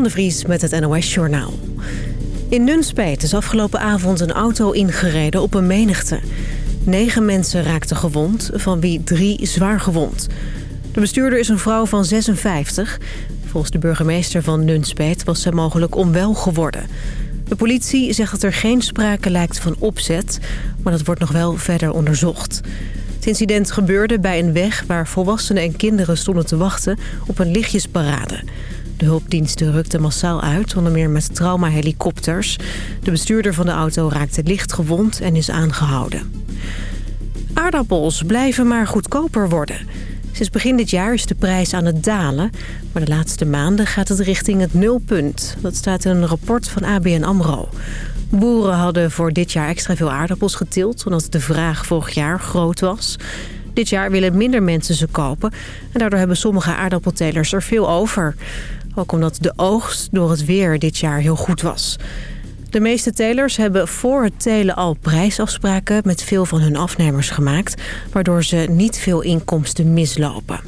Anne Vries met het NOS Journaal. In Nunspeet is afgelopen avond een auto ingereden op een menigte. Negen mensen raakten gewond, van wie drie zwaar gewond. De bestuurder is een vrouw van 56. Volgens de burgemeester van Nunspeet was zij mogelijk onwel geworden. De politie zegt dat er geen sprake lijkt van opzet, maar dat wordt nog wel verder onderzocht. Het incident gebeurde bij een weg waar volwassenen en kinderen stonden te wachten op een lichtjesparade. De hulpdiensten rukten massaal uit, onder meer met traumahelikopters. De bestuurder van de auto raakte licht gewond en is aangehouden. Aardappels blijven maar goedkoper worden. Sinds begin dit jaar is de prijs aan het dalen. Maar de laatste maanden gaat het richting het nulpunt. Dat staat in een rapport van ABN AMRO. Boeren hadden voor dit jaar extra veel aardappels getild... omdat de vraag vorig jaar groot was. Dit jaar willen minder mensen ze kopen... en daardoor hebben sommige aardappeltelers er veel over. Ook omdat de oogst door het weer dit jaar heel goed was. De meeste telers hebben voor het telen al prijsafspraken met veel van hun afnemers gemaakt... waardoor ze niet veel inkomsten mislopen.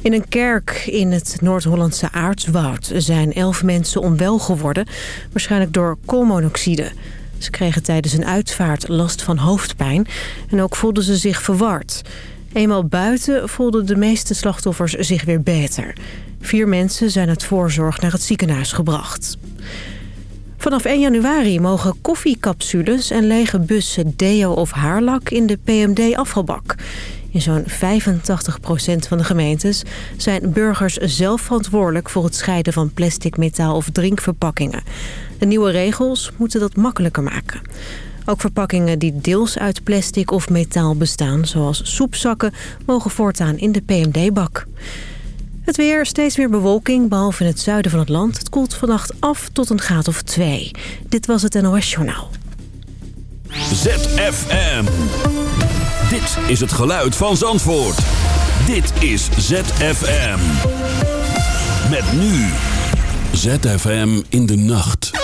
In een kerk in het Noord-Hollandse Aartswoud zijn elf mensen onwel geworden... waarschijnlijk door koolmonoxide. Ze kregen tijdens een uitvaart last van hoofdpijn en ook voelden ze zich verward. Eenmaal buiten voelden de meeste slachtoffers zich weer beter. Vier mensen zijn uit voorzorg naar het ziekenhuis gebracht. Vanaf 1 januari mogen koffiecapsules en lege bussen deo of haarlak in de PMD-afvalbak. In zo'n 85% van de gemeentes zijn burgers zelf verantwoordelijk voor het scheiden van plastic, metaal of drinkverpakkingen. De nieuwe regels moeten dat makkelijker maken. Ook verpakkingen die deels uit plastic of metaal bestaan, zoals soepzakken, mogen voortaan in de PMD-bak. Het weer, steeds meer bewolking, behalve in het zuiden van het land. Het koelt vannacht af tot een graad of twee. Dit was het NOS Journaal. ZFM. Dit is het geluid van Zandvoort. Dit is ZFM. Met nu. ZFM in de nacht.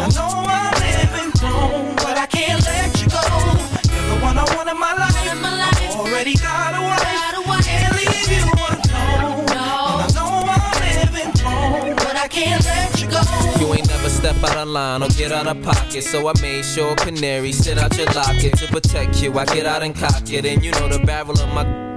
And I know I'm living wrong, but I can't let you go. You're the one I want in my life. In my life. Already got a wife. Got a wife. Can't leave you alone. No. And I know I'm living wrong, but I can't let you go. You ain't never step out of line or get out of pocket. So I made sure canary sit out your locket to protect you. I get out and cock it, and you know the barrel of my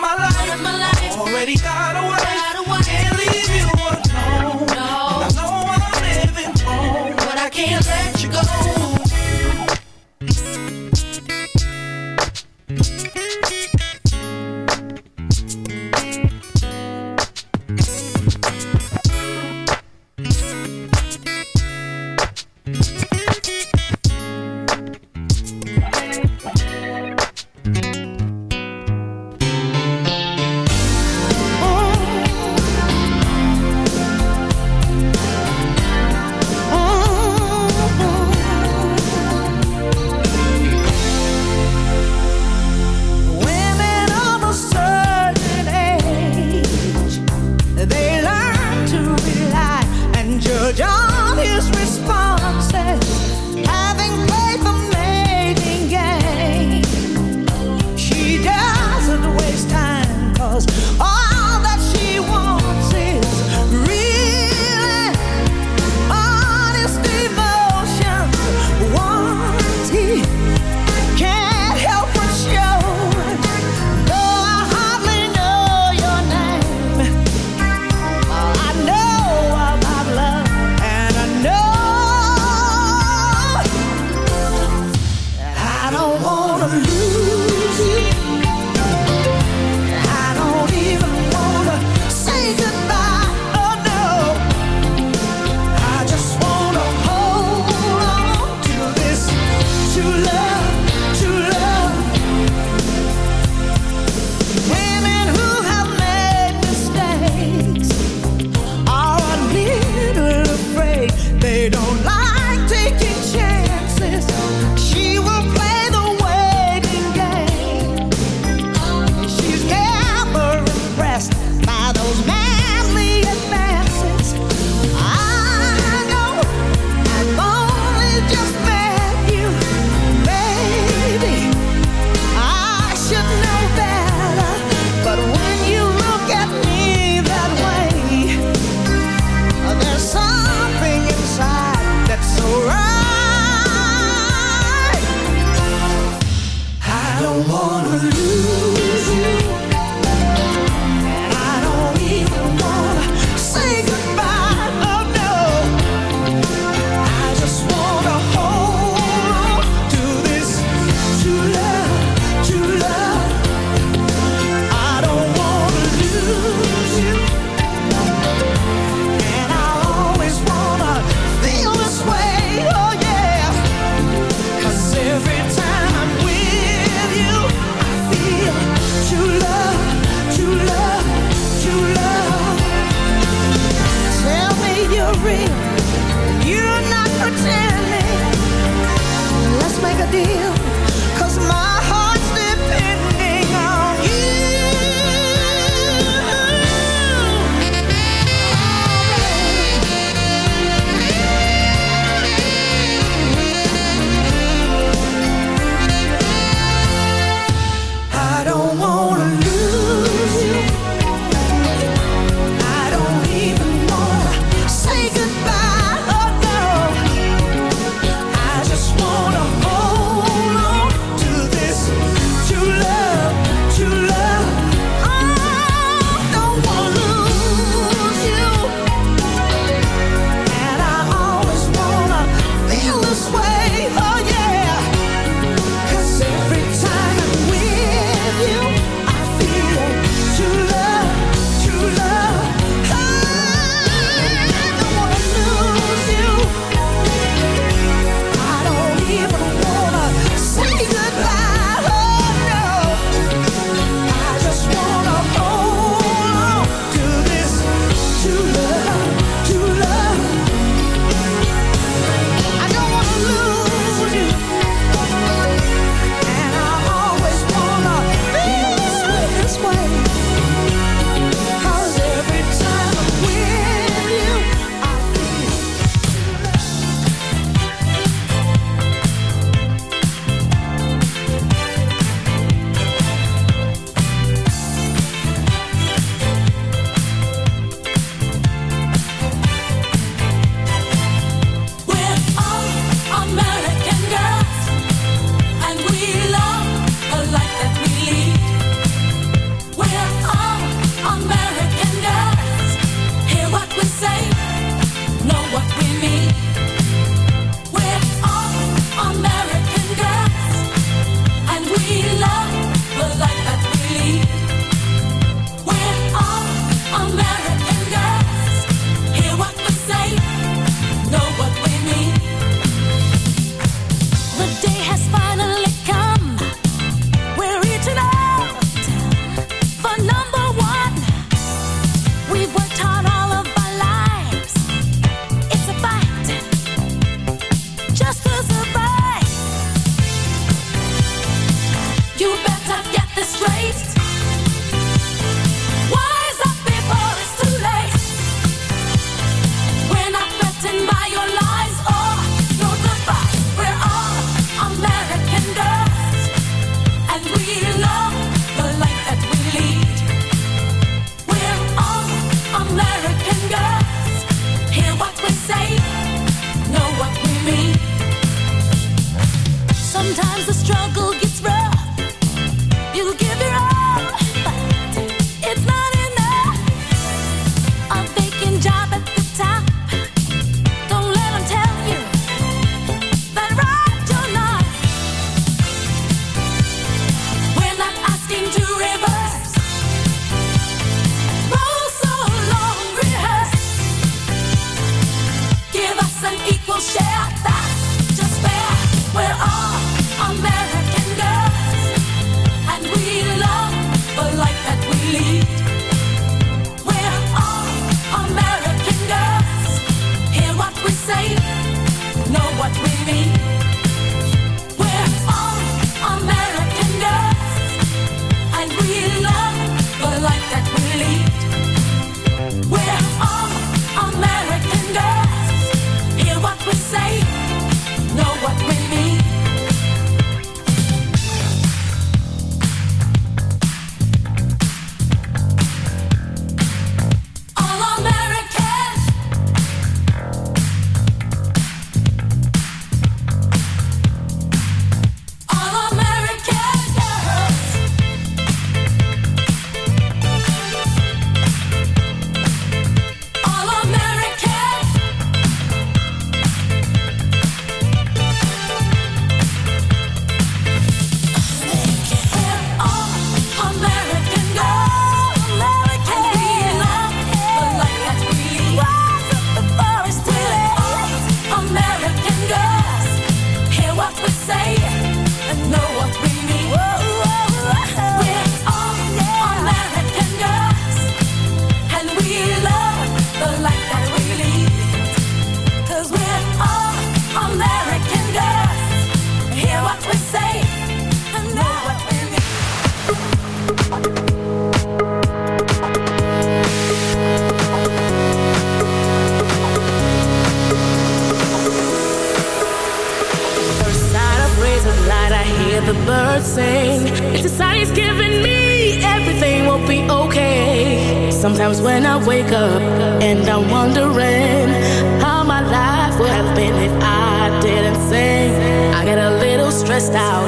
my life. Already got a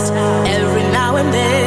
every now and then.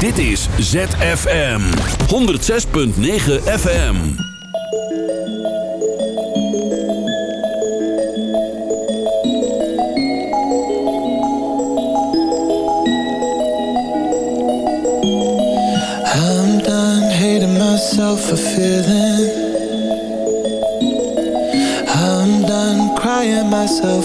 Dit is ZFM 106.9 FM. I'm done hating myself for feeling. I'm done crying myself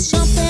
something